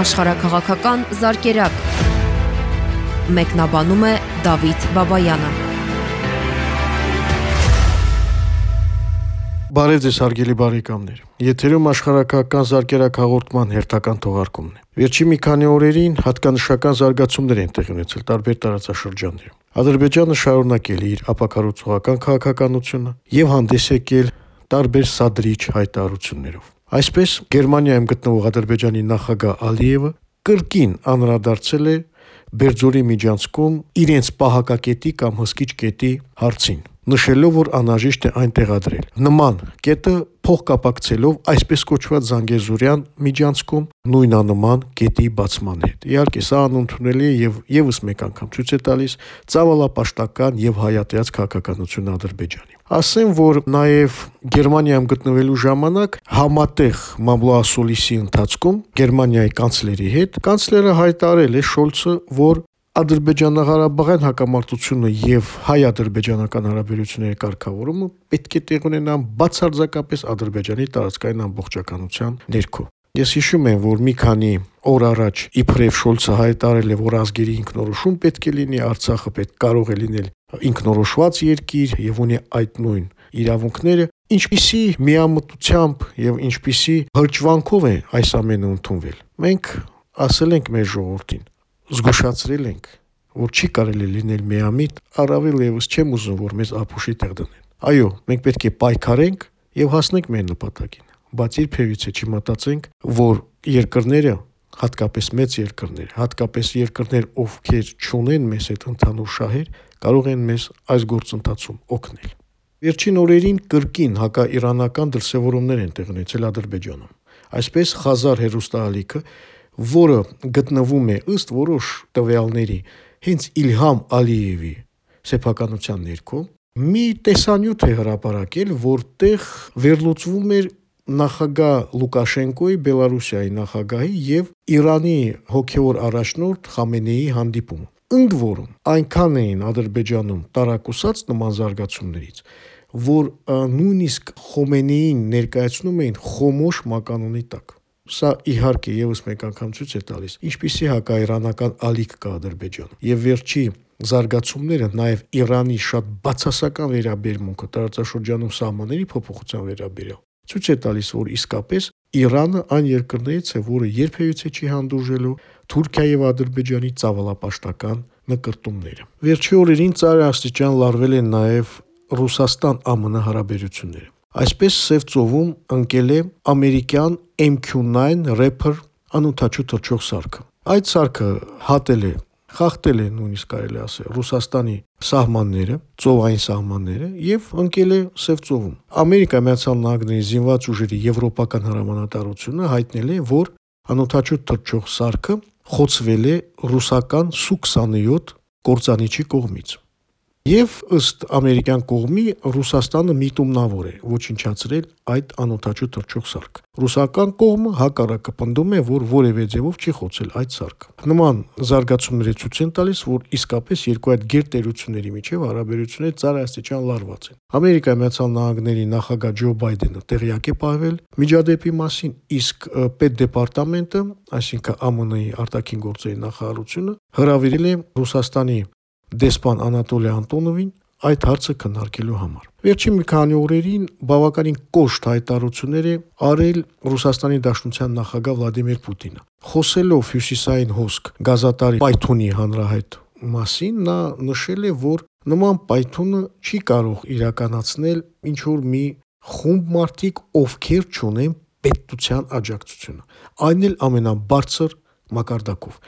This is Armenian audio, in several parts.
աշխարհակղական զարգերակ։ Մեկնաբանում է Դավիթ Բաբայանը։ Բարև ձեզ հարգելի բարեկամներ։ Եթերում աշխարհակղական զարգերակ հաղորդման հերթական թողարկումն է։ Վերջին մի քանի օրերին հատկանշական զարգացումներ են տեղի ունեցել տարբեր տարածաշրջաններում։ Ադրբեջանը շարունակել է իր ապակառուցողական քաղաքականությունը եւ հանդես եկել տարբեր սադրիչ հայտարարություններով։ Այսպես Գերմանիայում գտնվող Ադրբեջանի նախագահ Ալիևը կրկին անդրադարձել է Բերձորի միջանցքում իրենց պահակակետի կամ հսկիչ կետի հարցին նշելով, որ անհրաժեշտ է այն տեղադրել։ Նման կետը փոխկապակցելով այսպես կոչված Զանգեզուրյան միջանցքում նույնանման կետի բացման հետ։ Իհարկե, սա անընդունելի է եւ եւս մեկ անգամ ցույց է տալիս ցավալապաշտական եւ հայատյաց քաղաքականություն Ադրբեջանի։ Ասեմ, որ նաև Գերմանիայում գտնվելու ժամանակ համատեղ մամլոասոլիսի ընթացքում Գերմանիայի կանցլերի հետ կանցլերը հայտարարել է Շոլցը, որ Ադրբեջանա-Ղարաբաղյան հակամարտությունը եւ հայ-ադրբեջանական հարաբերությունների կարգավորումը պետք է տեղ ունենան բացարձակապես Ադրբեջանի տարածքային ամբողջականության ներքո։ Ես հիշում եմ, որ մի քանի օր առաջ իբրև Շոլցը հայտարարել է, որ ազգերի ինքնորոշում պետք է լինի, Արցախը պետք կարող է լինել ինքնորոշված երկիր եւ ունի այդ նույն իրավունքները, ինչպիսի միամտությամբ եւ ինչպիսի հրճվանքով է այս ամենը ընդունվել։ Մենք ասել ենք մեր ժողովրդին, զգուշացրել ենք, որ չի կարելի լինել միամիտ, առավել եւս չեմ ուզում, որ մեզ ապուշի տեղ դնեն։ Այո, մենք պետք է պայքարենք եւ հասնենք մեր նպատակին, բայց երբևիցե չմտածենք, որ երկրները հատկապես մեծ երկրներ, հատկապես երկրներ, ովքեր չունեն մեզ այդ ընդհանուր շահեր, կարող են մեզ այս գործընթացում օգնել։ Վերջին օրերին կրկին հակաիրանական դրսևորումներ են տեղ ունեցել Ադրբեջանում։ Այսպես Խազար հերոստալիքը, որը գտնվում է ըստ որոշ տվյալների հենց Իլհամ Ալիևի սեփականության ներքո, մի տեսանյութ է հրապարակել, որտեղ վերլուծվում էր նախագահ Լուկաշենկոյի Բելարուսիայի նախագահի եւ Իրանի հոգեոր առաջնորդ Խամենեի հանդիպումը։ Ընդ որում, այնքան էին Ադրբեջանում տարակուսած նման զարգացումներից, որ նույնիսկ Խոմենեին ներկայացնում էին խոմոշ մականոնի տակ։ Սա իհարկե եւս մեկ անգամ ցույց է տալիս, ինչպիսի հակաիրանական ալիք կա Ադրբեջանում։ Եվ վերջի զարգացումները նաև Իրանի շատ բացասական վերաբերմունքը տարածաշրջանում սահմանների փոփոխության վերաբերյալ ցույց է տալիս, որ իսկապես Իրանը այն երկրներից է, որը երբևիցե չի հանդուրժելու Թուրքիա եւ Ադրբեջանի ցավալապաշտական նկարտումները։ Վերջի օրերին ծառի աստիճան լարվել են նաև Ռուսաստան-ԱՄՆ հարաբերությունները։ Այսպես Սև ծովում ընկել է ամերիկյան MQ-9 Rapper անօթաչու թռչող սարքը։ Այդ սարքը հատել է խախտել է նույնիսկ կարելի ասել Ռուսաստանի սահմանները, ծովային սահմանները եւ ընկել է Սև ծովում։ Ամերիկայի Միացյալ Նահանգների զինված ուժերի եվրոպական հրամանատարությունը հայտնել է, որ անօթաչու թռչող սարքը խոցվել է ռուսական Su-27 կործանիչի կողմից։ Եվ ըստ ամերիկյան կողմի Ռուսաստանը միտումնավոր է ոչնչացրել այդ անօթաչու թռչող սարքը։ Ռուսական կողմը հակառակը պնդում է, որ որևէ ձևով չի խոցել այդ սարքը։ Նման զարգացումները ցույց են տալիս, որ իսկապես երկու այդ գերտերությունների միջև հարաբերությունները ծառայաստիճան լարված են։ Ամերիկայի Միացյալ Նահանգների նախագահ Ջո Բայդենը տեղյակ է պահվել միջադեպի մասին, իսկ պետդեպարտամենտը, այսինքն ԱՄՆ-ի արտաքին գործերի նախարարությունը հրավիրել է Ռուսաստանի դեսպան Անատոլի Անտոնովին այդ հարցը քննարկելու համար։ Վերջին մի քանի օրերին բավականին կոշտ հայտարարություններ է արել Ռուսաստանի Դաշնության նախագահ Վլադիմիր Պուտինը։ Խոսելով հյուսիսային հոսք գազատարի պայթունի հանրահայտ մասին նա նշել է, որ նման պայթունը չի կարող իրականացնել ինչ որ մի խումբ մարդիկ, ովքեր չունեն պետության աջակցությունը։ Այն էլ ամենաբարձր մակարդակով։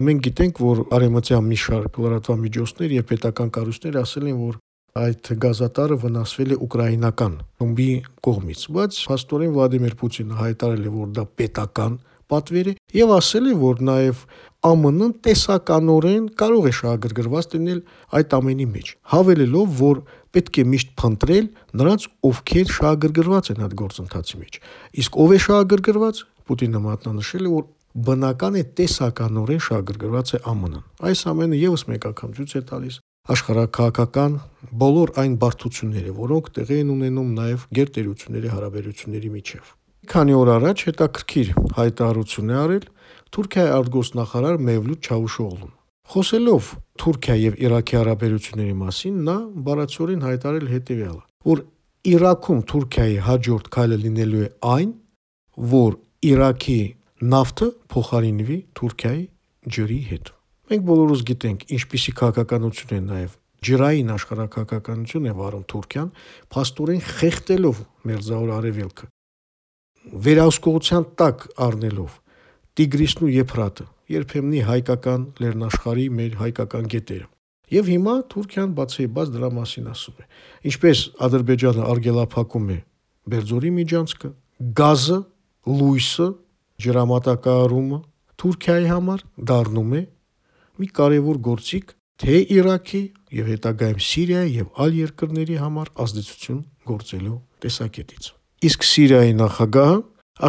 Մենք գիտենք, որ արեմտյան մի շարք լրատվամիջոցներ եւ պետական կառույցներ ասել են, որ այդ գազատարը վնասվել է ուկրաինական խմբի կողմից, բայց փաստորեն Վլադիմիր Պուտինը հայտարարել է, որ դա պետական պատվեր է եւ ասել է, որ նաեւ ԱՄՆ-ն տեսականորեն կարող է շահագրգռված լինել այդ ամենի մեջ, հավելելով, որ պետք է միշտ փնտրել նրանց, ովքեր շահագրգռված են այդ գործընթացի մեջ։ Իսկ ով է շահագրգռված, Պուտինը մատնանշել է, որ բնական է տեսականորեն շահագրգռված է ԱՄՆ-ն։ Այս ամենը եւս մեկ անգամ ցույց է տալիս աշխարհակահաղական բոլոր այն բարդությունները, որոնք տեղի են ունենում նաև գերտերությունների հարաբերությունների միջև։ Քանի օր առաջ հետաքրքիր հայտարարություն է արել Թուրքիայի արտգործնախարար Մևլութ Չավուշօղլուն։ Խոսելով Թուրքիա եւ Իրաքի հարաբերությունների մասին, նա բառացիորեն հայտարարել հետեւյալը, որ Իրաքում Թուրքիայի հաջորդ քայլը լինելու է այն, որ Իրաքի նավթը փոխարինվի Թուրքիայի ջրի հետ։ Մենք բոլորս գիտենք, ինչպիսի քաղաքականություն է նաև ջրային աշխարհակաղակականություն է վարում Թուրքիան, փաստորեն խեղտելով Մերձավոր Արևելքը։ Վերահսկողության տակ առնելով Տիգրիսն ու Եփրատը, երբեմնի հայկական լեռնաշխարի մեր հայկական գետերը։ Եվ հիմա Թուրքիան բացի բաց դրա մասին ասում է։ Ինչպես Ադրբեջանը արգելափակում է Բերձորի միջանցքը, գազը, լույսը, ջրամատակարարումը Թուրքիայի համար դառնում է մի կարևոր գործիք թե Իրաքի եւ հետագայում Սիրիայի եւ այլ երկրների համար ազդեցություն գործելու տեսակետից։ Իսկ Սիրիայի նախագահը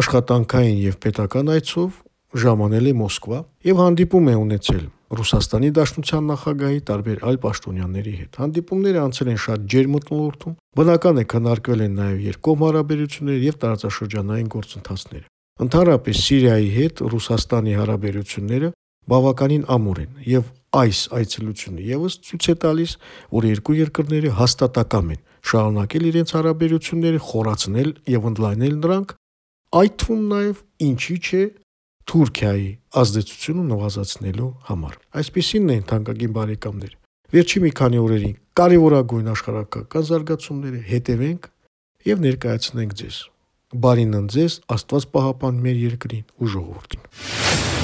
աշխատանքային եւ պետական այցով ժամանել է Մոսկվա եւ հանդիպում է ունեցել Ռուսաստանի Դաշնության նախագահի տարբեր այլ պաշտոնյաների հետ։ Հանդիպումները անցել են շատ ջերմտնորդում։ Բնական է քննարկվել են նաև երկկողմ հարաբերությունները եւ տարածաշրջանային գործընթացները։ Ընդհանրապես Սիրիայի հետ Ռուսաստանի հարաբերությունները բավականին ամուր են եւ այս այցելությունը եւս ցույց է տալիս, որ երկու երկրները հաստատակամ են շարունակել իրենց հարաբերությունները, խորացնել եւ ընդլայնել նրանք, այդ թվում նաեւ ինչի՞ չէ Թուրքիայի ազդեցությունը նվազեցնելու համար։ Այսպեսինն են թանկագին բարեկամներ։ Վերջի մի քանի օրերի կարևորագույն աշխարհակական զարգացումները հետևենք եւ ներկայացնենք ձեզ։ Բարին ընդ ձեզ, Աստված պահապան մեր երկրին ու ժողովրդին։